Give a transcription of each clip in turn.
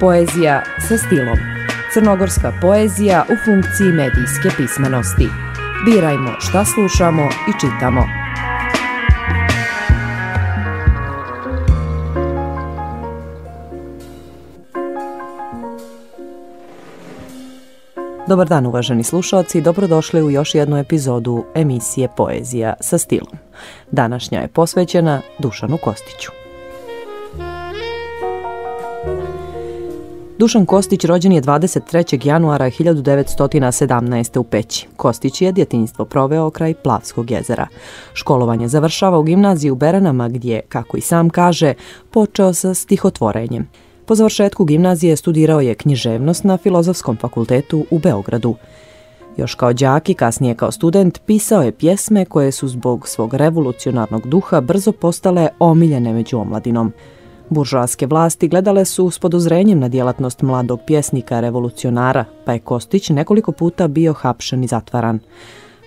Poezija sa stilom. Crnogorska poezija u funkciji medijske pismenosti. Birajmo šta slušamo i čitamo. Dobar dan uvaženi slušalci, dobrodošli u još jednu epizodu emisije Poezija sa stilom. Današnja je posvećena Dušanu Kostiću. Dušan Kostić rođen je 23. januara 1917. u Peći. Kostić je djetinjstvo proveo kraj Plavskog jezera. Školovanje završava u gimnaziji u Beranama gdje, kako i sam kaže, počeo sa stihotvorenjem. Po završetku gimnazije studirao je književnost na Filozofskom fakultetu u Beogradu. Još kao đak i kasnije kao student pisao je pjesme koje su zbog svog revolucionarnog duha brzo postale omiljene među omladinom. Buržoaske vlasti gledale su s podozrenjem na djelatnost mladog pjesnika revolucionara, pa je Kostić nekoliko puta bio hapšen i zatvaran.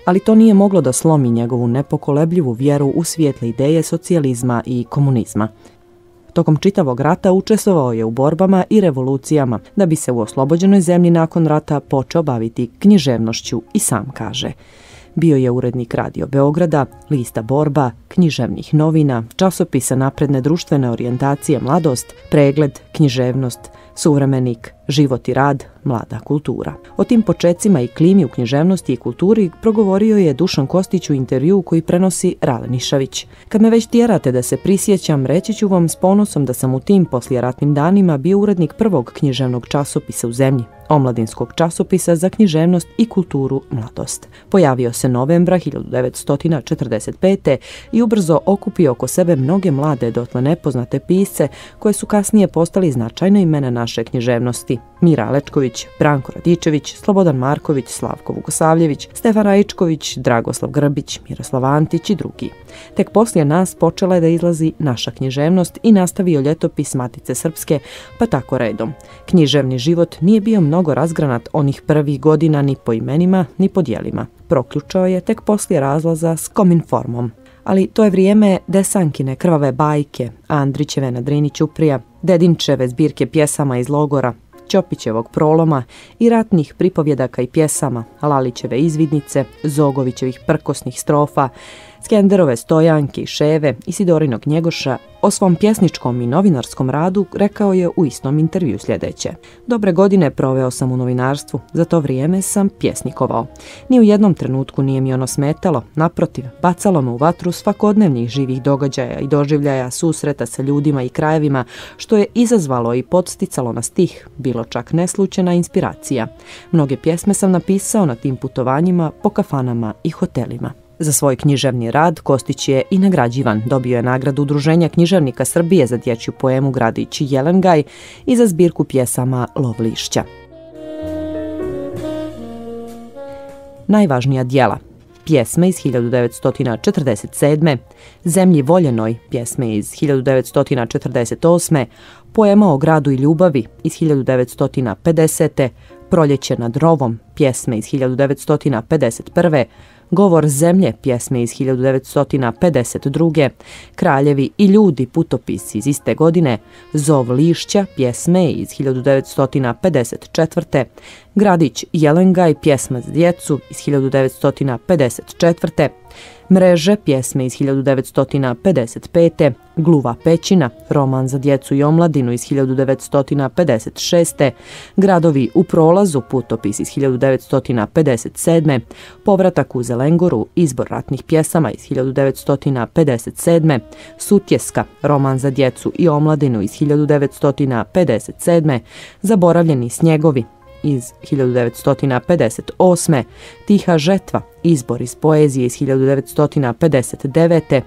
Ali to nije moglo da slomi njegovu nepokolebljivu vjeru u svijetle ideje socijalizma i komunizma. Tokom čitavog rata učestvovao je u borbama i revolucijama, da bi se u oslobođenoj zemlji nakon rata počeo baviti književnošću i sam kaže – bio je urednik Radio Beograda, lista Borba, književnih novina, časopisa napredne društvene orijentacije Mladost, pregled, književnost, suvremenik, život i rad, mlada kultura. O tim počecima i klimi u književnosti i kulturi progovorio je Dušan Kostić u intervju koji prenosi Rale Nišavić. Kad me već tjerate da se prisjećam, reći ću vam s ponosom da sam u tim poslijeratnim danima bio urednik prvog književnog časopisa u zemlji, omladinskog časopisa za književnost i kulturu Mladost. Pojavio se novembra 1945. i ubrzo okupio oko sebe mnoge mlade dotle nepoznate pisce koje su kasnije postali značajna imena naše književnosti. Mira Alečković, Branko Radičević, Slobodan Marković, Slavko Vukosavljević, Stefan Rajičković, Dragoslav Grbić, Miroslav Antić i drugi. Tek poslije nas počela je da izlazi naša književnost i nastavio ljetopis Matice Srpske, pa tako redom. Književni život nije bio mnogo razgranat onih prvih godina ni po imenima, ni po dijelima. Proključao je tek poslije razlaza s kominformom. Ali to je vrijeme Desankine krvave bajke, Andrićeve na Drini Ćuprija, Dedinčeve zbirke pjesama iz logora, Ćopićevog proloma i ratnih pripovjedaka i pjesama, Lalićeve izvidnice, Zogovićevih prkosnih strofa, Skenderove stojanke i ševe i Sidorinog njegoša o svom pjesničkom i novinarskom radu rekao je u istom intervju sljedeće. Dobre godine proveo sam u novinarstvu, za to vrijeme sam pjesnikovao. Ni u jednom trenutku nije mi ono smetalo, naprotiv, bacalo me u vatru svakodnevnih živih događaja i doživljaja susreta sa ljudima i krajevima, što je izazvalo i podsticalo na stih, bilo čak neslučena inspiracija. Mnoge pjesme sam napisao na tim putovanjima po kafanama i hotelima. Za svoj književni rad Kostić je i nagrađivan. Dobio je nagradu Udruženja književnika Srbije za dječju poemu Gradić Jelengaj i za zbirku pjesama Lovlišća. Najvažnija dijela pjesme iz 1947. Zemlji voljenoj, pjesme iz 1948. Poema o gradu i ljubavi iz 1950. Proljeće nad rovom, pjesme iz 1951. Govor zemlje, pjesme iz 1952. Kraljevi i ljudi, putopisi iz iste godine, Zov lišća, pjesme iz 1954. Gradić Jelengaj, pjesma za djecu iz 1954. Mreže, pjesme iz 1955. Gluva pećina, roman za djecu i omladinu iz 1956. Gradovi u prolazu, putopis iz 1957. Povratak u Zelengoru, izbor ratnih pjesama iz 1957. Sutjeska, roman za djecu i omladinu iz 1957. Zaboravljeni snjegovi, iz 1958. Tiha žetva, izbor iz poezije iz 1959.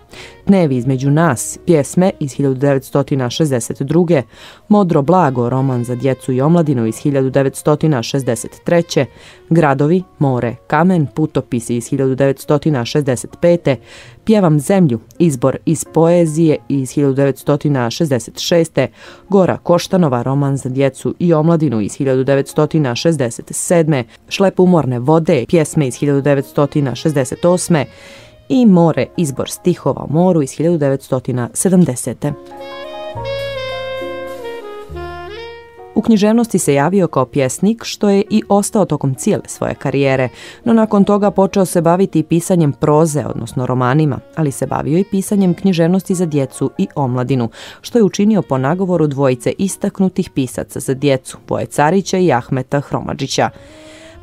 Dnevi između nas, pjesme iz 1962. Modro blago, roman za djecu i omladinu iz 1963. Gradovi, more, kamen, putopisi iz 1965. Pjevam zemlju, izbor iz poezije iz 1966. Gora Koštanova, roman za djecu i omladinu iz 1967. Šlep umorne vode, pjesme iz 1968. i More, izbor stihova o moru iz 1970. U književnosti se javio kao pjesnik, što je i ostao tokom cijele svoje karijere, no nakon toga počeo se baviti i pisanjem proze, odnosno romanima, ali se bavio i pisanjem književnosti za djecu i omladinu, što je učinio po nagovoru dvojice istaknutih pisaca za djecu, Boje Carića i Ahmeta Hromadžića.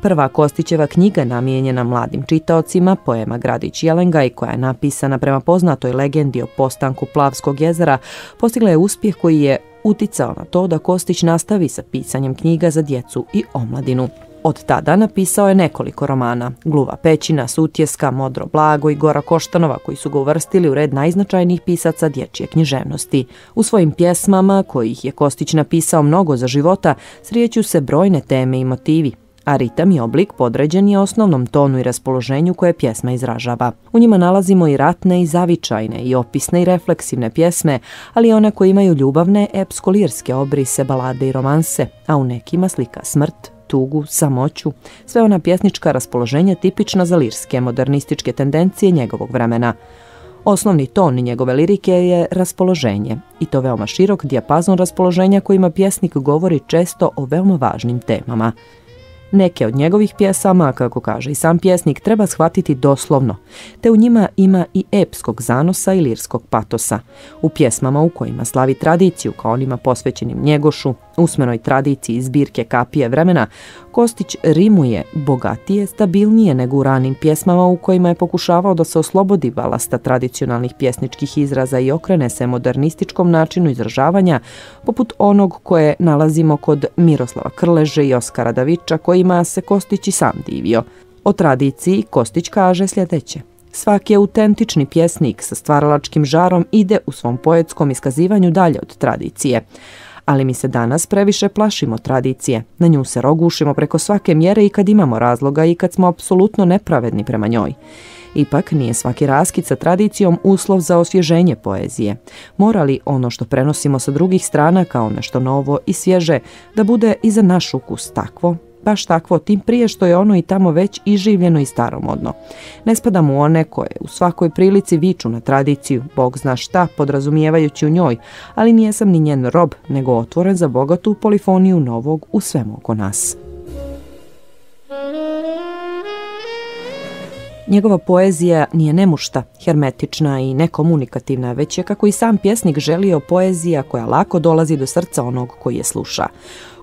Prva Kostićeva knjiga namijenjena mladim čitaocima, poema Gradić Jelengaj, koja je napisana prema poznatoj legendi o postanku Plavskog jezera, postigla je uspjeh koji je uticao na to da Kostić nastavi sa pisanjem knjiga za djecu i omladinu. Od tada napisao je nekoliko romana, Gluva pećina, Sutjeska, Modro blago i Gora Koštanova koji su ga uvrstili u red najznačajnijih pisaca dječje književnosti. U svojim pjesmama, kojih je Kostić napisao mnogo za života, srijeću se brojne teme i motivi, a ritam i oblik podređen je osnovnom tonu i raspoloženju koje pjesma izražava. U njima nalazimo i ratne i zavičajne i opisne i refleksivne pjesme, ali i one koje imaju ljubavne epsko-lirske obrise, balade i romanse, a u nekima slika smrt, tugu, samoću, sve ona pjesnička raspoloženja tipična za lirske modernističke tendencije njegovog vremena. Osnovni ton njegove lirike je raspoloženje, i to veoma širok dijapazon raspoloženja kojima pjesnik govori često o veoma važnim temama. Neke od njegovih pjesama, kako kaže i sam pjesnik, treba shvatiti doslovno, te u njima ima i epskog zanosa i lirskog patosa. U pjesmama u kojima slavi tradiciju, kao onima posvećenim Njegošu, usmenoj tradiciji zbirke kapije vremena, Kostić rimuje bogatije, stabilnije nego u ranim pjesmama u kojima je pokušavao da se oslobodi balasta tradicionalnih pjesničkih izraza i okrene se modernističkom načinu izražavanja, poput onog koje nalazimo kod Miroslava Krleže i Oskara Daviča, kojima se Kostić i sam divio. O tradiciji Kostić kaže sljedeće. Svaki autentični pjesnik sa stvaralačkim žarom ide u svom poetskom iskazivanju dalje od tradicije ali mi se danas previše plašimo tradicije. Na nju se rogušimo preko svake mjere i kad imamo razloga i kad smo apsolutno nepravedni prema njoj. Ipak nije svaki raskid sa tradicijom uslov za osvježenje poezije. Mora li ono što prenosimo sa drugih strana kao nešto novo i svježe da bude i za naš ukus takvo baš takvo, tim prije što je ono i tamo već i življeno i staromodno. Ne spadam u one koje u svakoj prilici viču na tradiciju, Bog zna šta, podrazumijevajući u njoj, ali nijesam ni njen rob, nego otvoren za bogatu polifoniju novog u svemu oko nas. Njegova poezija nije nemušta, hermetična i nekomunikativna, već je, kako i sam pjesnik želio, poezija koja lako dolazi do srca onog koji je sluša.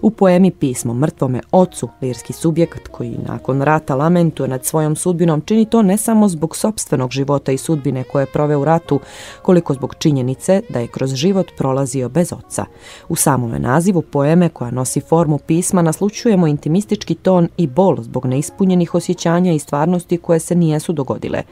U poemi Pismo mrtvome ocu, lirski subjekat koji nakon rata lamentuje nad svojom sudbinom, čini to ne samo zbog sobstvenog života i sudbine koje je proveo u ratu, koliko zbog činjenice da je kroz život prolazio bez oca. U samome nazivu poeme koja nosi formu pisma naslučujemo intimistički ton i bol zbog neispunjenih osjećanja i stvarnosti koje se nijesu dogodile.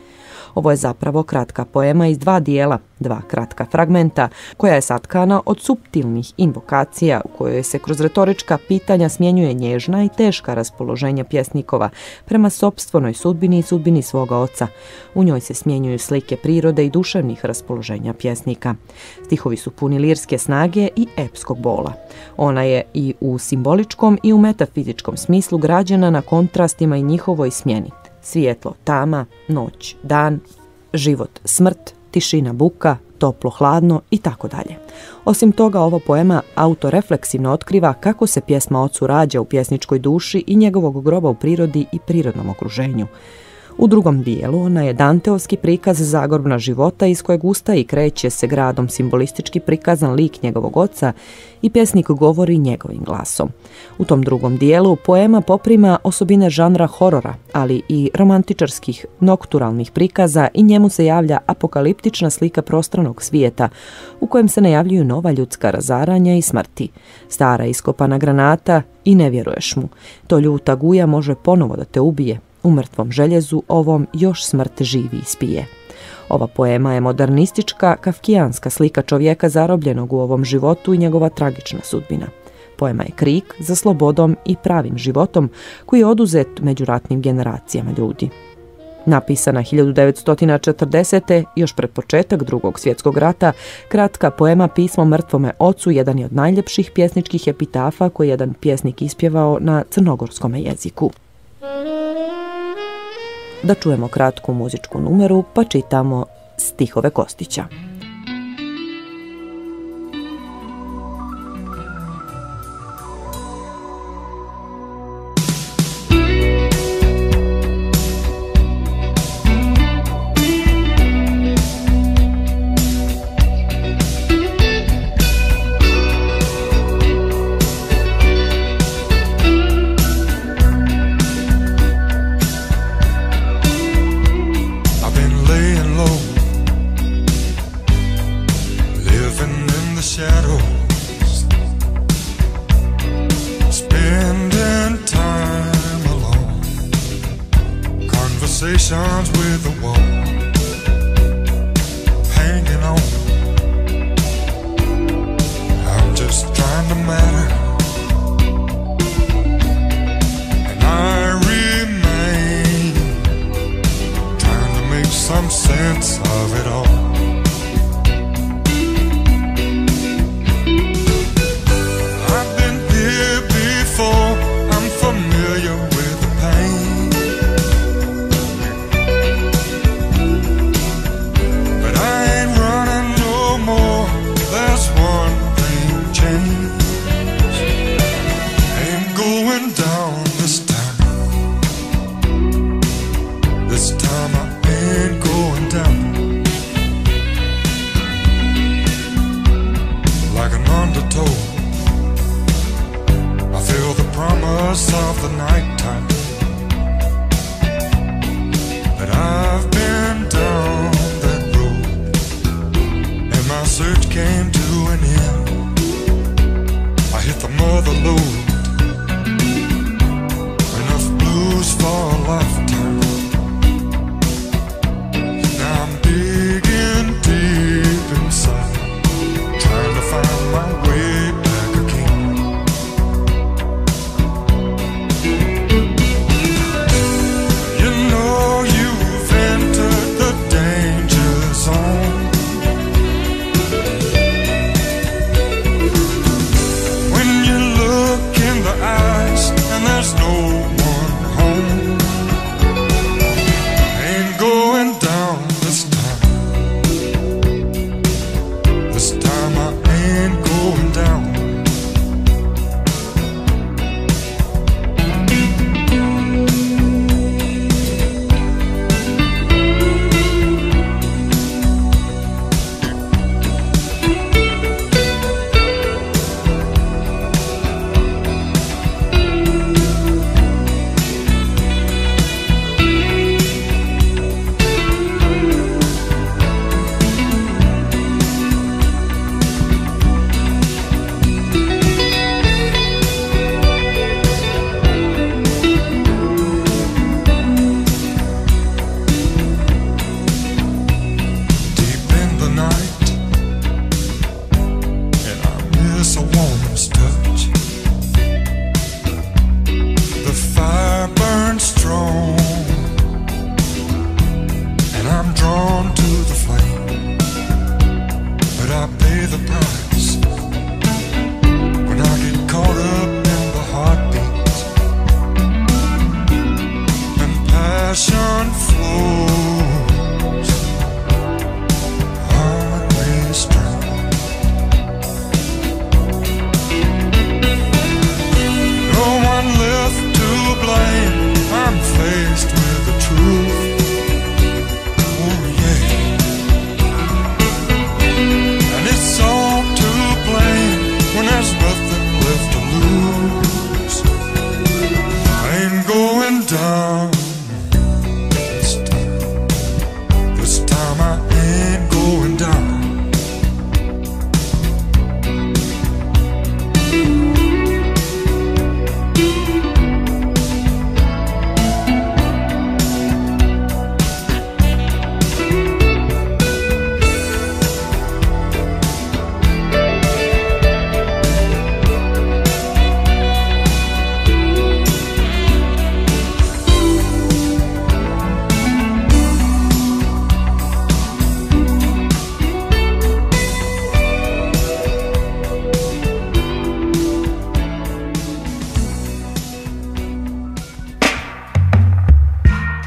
Ovo je zapravo kratka poema iz dva dijela, dva kratka fragmenta, koja je satkana od subtilnih invokacija u kojoj se kroz retorička pitanja smjenjuje nježna i teška raspoloženja pjesnikova prema sobstvenoj sudbini i sudbini svoga oca. U njoj se smjenjuju slike prirode i duševnih raspoloženja pjesnika. Stihovi su puni lirske snage i epskog bola. Ona je i u simboličkom i u metafizičkom smislu građena na kontrastima i njihovoj smjeni svijetlo, tama, noć, dan, život, smrt, tišina, buka, toplo, hladno i tako dalje. Osim toga, ovo poema autorefleksivno otkriva kako se pjesma ocu rađa u pjesničkoj duši i njegovog groba u prirodi i prirodnom okruženju. U drugom dijelu ona je Danteovski prikaz zagorbna života iz kojeg usta i kreće se gradom simbolistički prikazan lik njegovog oca i pjesnik govori njegovim glasom. U tom drugom dijelu poema poprima osobine žanra horora, ali i romantičarskih nokturalnih prikaza i njemu se javlja apokaliptična slika prostranog svijeta u kojem se najavljuju nova ljudska razaranja i smrti. Stara iskopana granata i ne vjeruješ mu. To ljuta guja može ponovo da te ubije, u mrtvom željezu ovom još smrt živi ispije. Ova poema je modernistička, kafkijanska slika čovjeka zarobljenog u ovom životu i njegova tragična sudbina. Poema je krik za slobodom i pravim životom koji je oduzet među ratnim generacijama ljudi. Napisana 1940. još pred početak drugog svjetskog rata, kratka poema Pismo mrtvome ocu jedan je od najljepših pjesničkih epitafa koji je jedan pjesnik ispjevao na crnogorskom jeziku da čujemo kratku muzičku numeru pa čitamo stihove Kostića. No matter so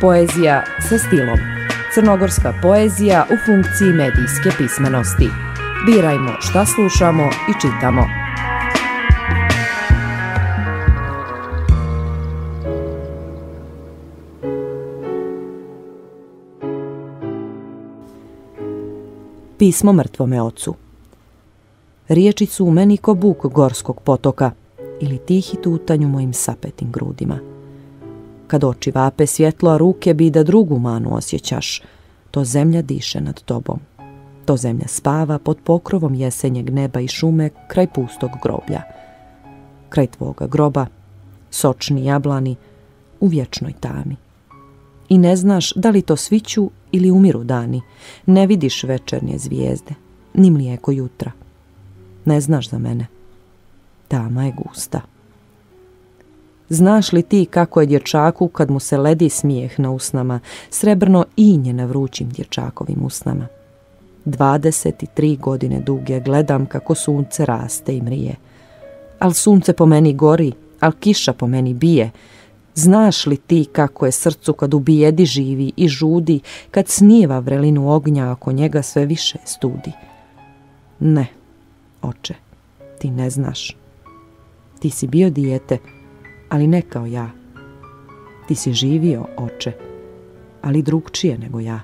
Poezija sa stilom. Crnogorska poezija u funkciji medijske pismenosti. Birajmo šta slušamo i čitamo. Pismo mrtvome ocu. Riječi su u meni ko buk gorskog potoka ili tihi tutanj mojim sapetim grudima. Kad oči vape svjetlo, a ruke bi da drugu manu osjećaš, to zemlja diše nad tobom. To zemlja spava pod pokrovom jesenjeg neba i šume kraj pustog groblja. Kraj tvoga groba, sočni jablani, u vječnoj tami. i ne znaš da li to sviću ili umiru dani. Ne vidiš večernje zvijezde, ni mlijeko jutra. Ne znaš za mene. Tama je gusta. Znaš li ti kako je dječaku kad mu se ledi smijeh na usnama, srebrno inje na vrućim dječakovim usnama? 23 godine duge gledam kako sunce raste i mrije. Al sunce po meni gori, al kiša po meni bije. Znaš li ti kako je srcu kad u bijedi živi i žudi, kad snijeva vrelinu ognja ako njega sve više studi? Ne, oče, ti ne znaš. Ti si bio dijete, ali ne kao ja. Ti si živio, oče, ali drugčije nego ja.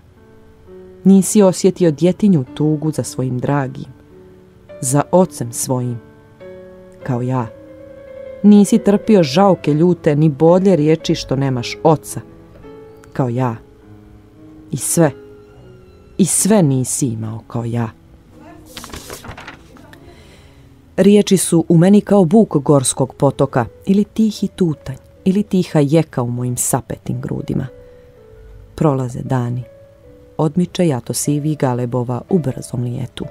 Nisi osjetio djetinju tugu za svojim dragim, za ocem svojim, kao ja. Nisi trpio žauke ljute, ni bolje riječi što nemaš oca, kao ja. I sve, i sve nisi imao kao ja. Riječi su u meni kao buk gorskog potoka ili tihi tutanj ili tiha jeka u mojim sapetim grudima. Prolaze dani. Odmiče jato sivi galebova u brzom lijetu.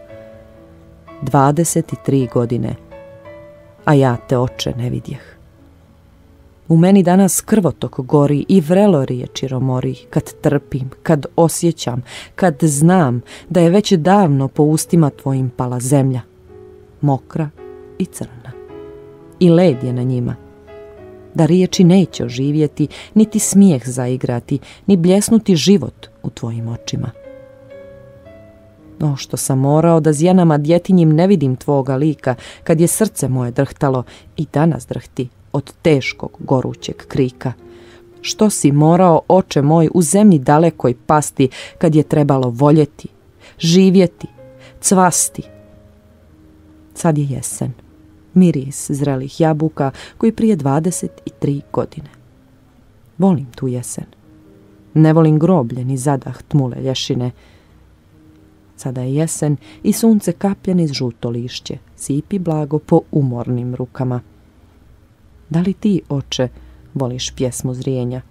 23 godine, a ja te oče ne vidjeh. U meni danas krvotok gori i vrelo riječi romori, kad trpim, kad osjećam, kad znam da je već davno po ustima tvojim pala zemlja – mokra i crna. I led je na njima. Da riječi neće oživjeti, niti smijeh zaigrati, ni bljesnuti život u tvojim očima. O, što sam morao da zjenama djetinjim ne vidim tvoga lika, kad je srce moje drhtalo i danas drhti od teškog gorućeg krika. Što si morao, oče moj, u zemlji dalekoj pasti, kad je trebalo voljeti, živjeti, cvasti, Sad je jesen. Miris zrelih jabuka koji prije 23 godine. Volim tu jesen. Ne volim groblje ni zadah tmule lješine. Sada je jesen i sunce kaplje niz žuto lišće, sipi blago po umornim rukama. Da li ti, oče, voliš pjesmu zrijenja?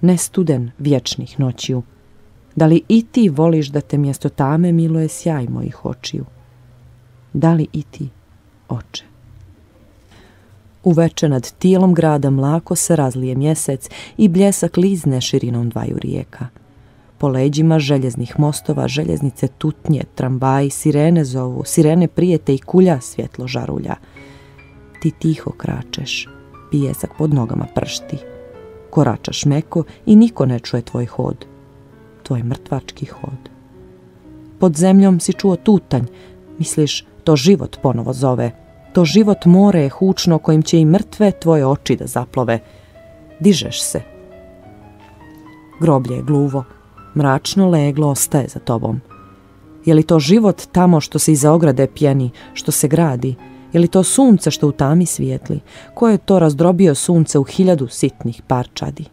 Ne studen vječnih noćiju. Da li i ti voliš da te mjesto tame miluje sjaj mojih očiju? Da li i ti, oče? Uveče nad tijelom grada mlako se razlije mjesec i bljesak lizne širinom dvaju rijeka. Po leđima željeznih mostova željeznice tutnje, tramvaji, sirene zovu, sirene prijete i kulja svjetlo žarulja. Ti tiho kračeš, pijesak pod nogama pršti. Koračaš meko i niko ne čuje tvoj hod. Tvoj mrtvački hod. Pod zemljom si čuo tutanj, misliš to život ponovo zove. To život more je hučno kojim će i mrtve tvoje oči da zaplove. Dižeš se. Groblje je gluvo. Mračno leglo ostaje za tobom. Je li to život tamo što se iza ograde pjeni, što se gradi? Je li to sunce što u tami svijetli? Ko je to razdrobio sunce u hiljadu sitnih parčadi?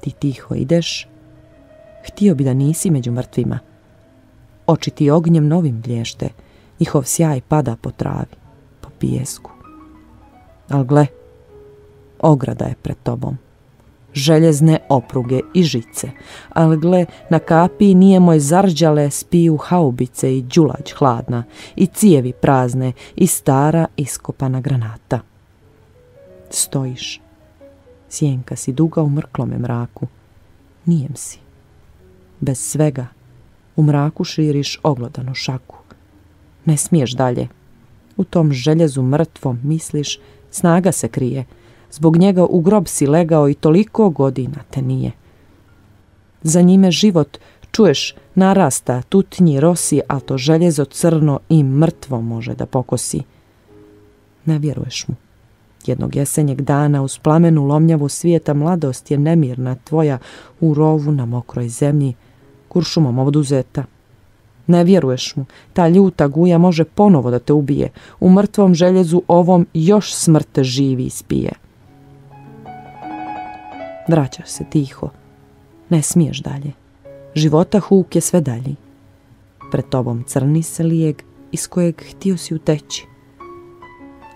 Ti tiho ideš. Htio bi da nisi među mrtvima. Oči ti ognjem novim blješte njihov sjaj pada po travi, po pijesku. Al gle, ograda je pred tobom. Željezne opruge i žice, al gle, na kapiji nije moj zarđale spiju haubice i đulać hladna, i cijevi prazne, i stara iskopana granata. Stojiš, sjenka si duga u mrklome mraku, nijem si. Bez svega, u mraku širiš oglodanu šaku. Ne smiješ dalje. U tom željezu mrtvom, misliš, snaga se krije. Zbog njega u grob si legao i toliko godina te nije. Za njime život, čuješ, narasta, tutnji, rosi, a to željezo crno i mrtvo može da pokosi. Ne vjeruješ mu. Jednog jesenjeg dana uz plamenu lomnjavu svijeta mladost je nemirna tvoja u rovu na mokroj zemlji, kuršumom oduzeta, ne vjeruješ mu, ta ljuta guja može ponovo da te ubije. U mrtvom željezu ovom još smrte živi ispije. Vraćaš se tiho. Ne smiješ dalje. Života huk je sve dalji. Pred tobom crni se lijeg iz kojeg htio si uteći.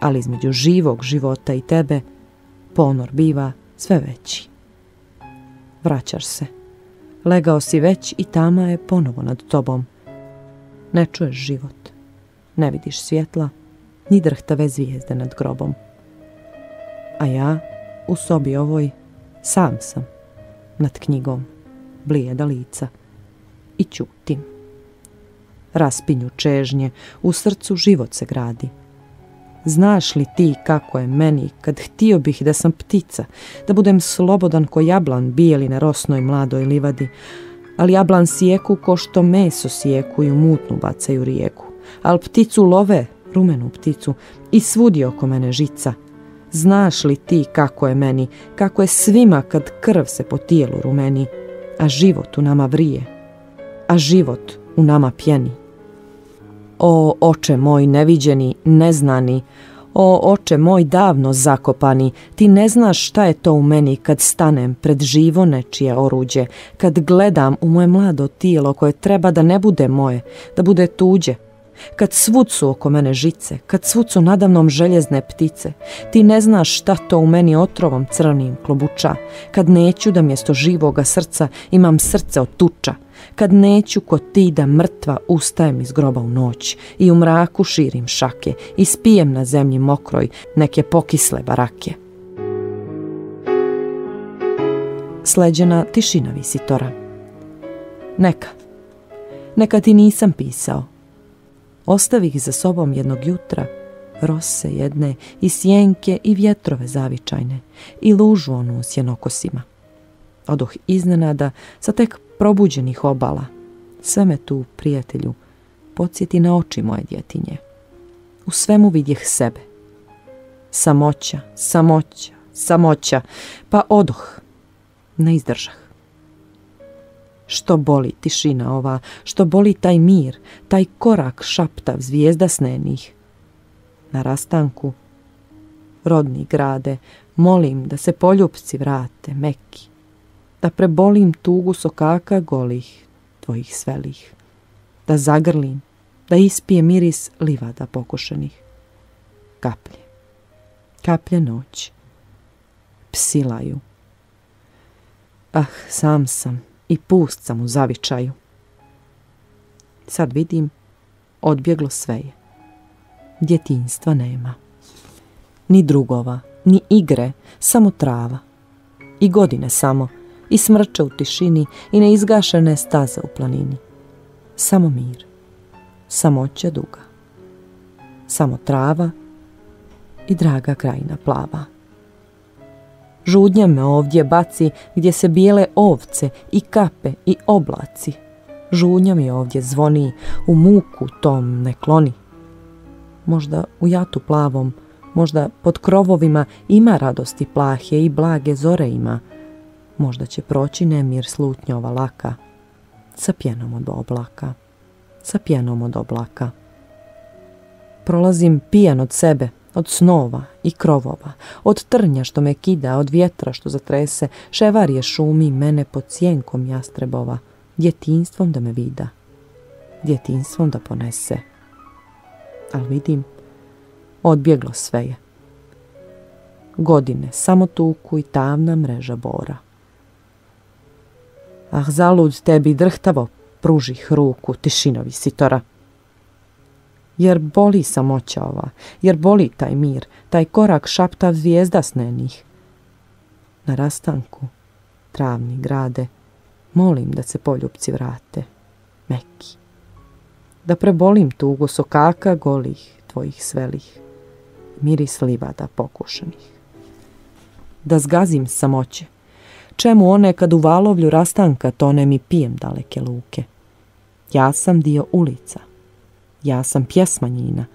Ali između živog života i tebe ponor biva sve veći. Vraćaš se. Legao si već i tama je ponovo nad tobom. Ne čuješ život. Ne vidiš svjetla, ni drhtave zvijezde nad grobom. A ja, u sobi ovoj, sam sam, nad knjigom, blijeda lica i ćutim. Raspinju čežnje, u srcu život se gradi. Znaš li ti kako je meni kad htio bih da sam ptica, da budem slobodan ko jablan bijeli na rosnoj mladoj livadi, ali jablan sijeku ko što meso sijeku i u mutnu bacaju rijeku, al pticu love, rumenu pticu, i svudi oko mene žica. Znaš li ti kako je meni, kako je svima kad krv se po tijelu rumeni, a život u nama vrije, a život u nama pjeni. O oče moj neviđeni, neznani, o oče moj davno zakopani, ti ne znaš šta je to u meni kad stanem pred živo nečije oruđe, kad gledam u moje mlado tijelo koje treba da ne bude moje, da bude tuđe, kad svud oko mene žice, kad svud su nadamnom željezne ptice, ti ne znaš šta to u meni otrovom crnim klobuča, kad neću da mjesto živoga srca imam srce od tuča, kad neću ko ti da mrtva ustajem iz groba u noć i u mraku širim šake i spijem na zemlji mokroj neke pokisle barake. Sleđena tišina visitora. Neka. Neka ti nisam pisao. Ostavih za sobom jednog jutra, rose jedne i sjenke i vjetrove zavičajne i lužu onu u sjenokosima. Odoh iznenada sa tek probuđenih obala. Sve me tu, prijatelju, podsjeti na oči moje djetinje. U svemu vidjeh sebe. Samoća, samoća, samoća, pa odoh, ne izdržah. Što boli tišina ova, što boli taj mir, taj korak šaptav zvijezda snenih. Na rastanku, rodni grade, molim da se poljupci vrate, meki, da prebolim tugu sokaka golih, tvojih svelih, da zagrlim, da ispije miris livada pokušenih. Kaplje, kaplje noć, psilaju. Ah, sam sam i pust sam u zavičaju. Sad vidim, odbjeglo sve je. Djetinstva nema. Ni drugova, ni igre, samo trava. I godine samo, i smrče u tišini i neizgašene staze u planini. Samo mir, samoća duga, samo trava i draga krajina plava. Žudnja me ovdje baci gdje se bijele ovce i kape i oblaci. Žudnja mi ovdje zvoni, u muku tom ne kloni. Možda u jatu plavom, možda pod krovovima ima radosti plahje i blage zore ima, Možda će proći nemir slutnjova laka, sa pjenom od oblaka, sa pjenom od oblaka. Prolazim pijan od sebe, od snova i krovova, od trnja što me kida, od vjetra što zatrese, ševarije šumi mene pod sjenkom jastrebova, djetinstvom da me vida, djetinstvom da ponese. Ali vidim, odbjeglo sve je. Godine samo tuku i tamna mreža bora. Ah, zalud tebi drhtavo pružih ruku tišinovi sitora. Jer boli samoća ova, jer boli taj mir, taj korak šaptav zvijezda snenih. Na rastanku, travni grade, molim da se poljupci vrate, meki. Da prebolim tugu sokaka golih tvojih svelih, miris livada pokušanih. Da zgazim samoće, čemu one kad u valovlju rastanka tonem i pijem daleke luke. Ja sam dio ulica, ja sam pjesma njina,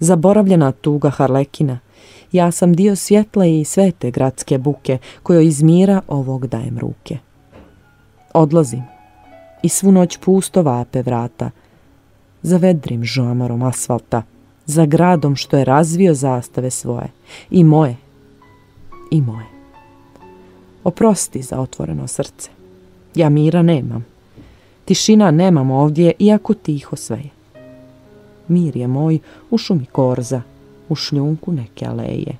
zaboravljena tuga Harlekina, ja sam dio svjetle i svete gradske buke, kojoj iz mira ovog dajem ruke. Odlazim i svu noć pusto vape vrata, za vedrim žomarom asfalta, za gradom što je razvio zastave svoje, i moje, i moje. Oprosti za otvoreno srce. Ja mira nemam. Tišina nemam ovdje, iako tiho sve je. Mir je moj u šumi korza, u šljunku neke aleje,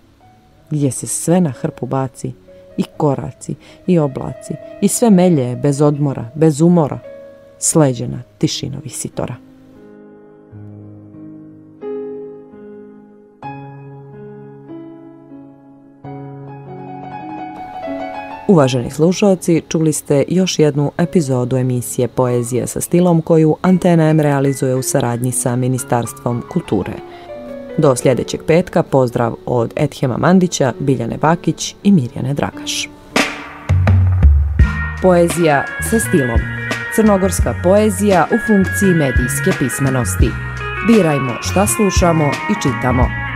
gdje se sve na hrpu baci i koraci, i oblaci, i sve melje bez odmora, bez umora, sleđena tišina visitora. Uvaženi slušalci, čuli ste još jednu epizodu emisije Poezije sa stilom koju Antena M realizuje u saradnji sa Ministarstvom kulture. Do sljedećeg petka pozdrav od Ethema Mandića, Biljane Bakić i Mirjane Dragaš. Poezija sa stilom. Crnogorska poezija u funkciji medijske pismenosti. Birajmo šta slušamo i čitamo.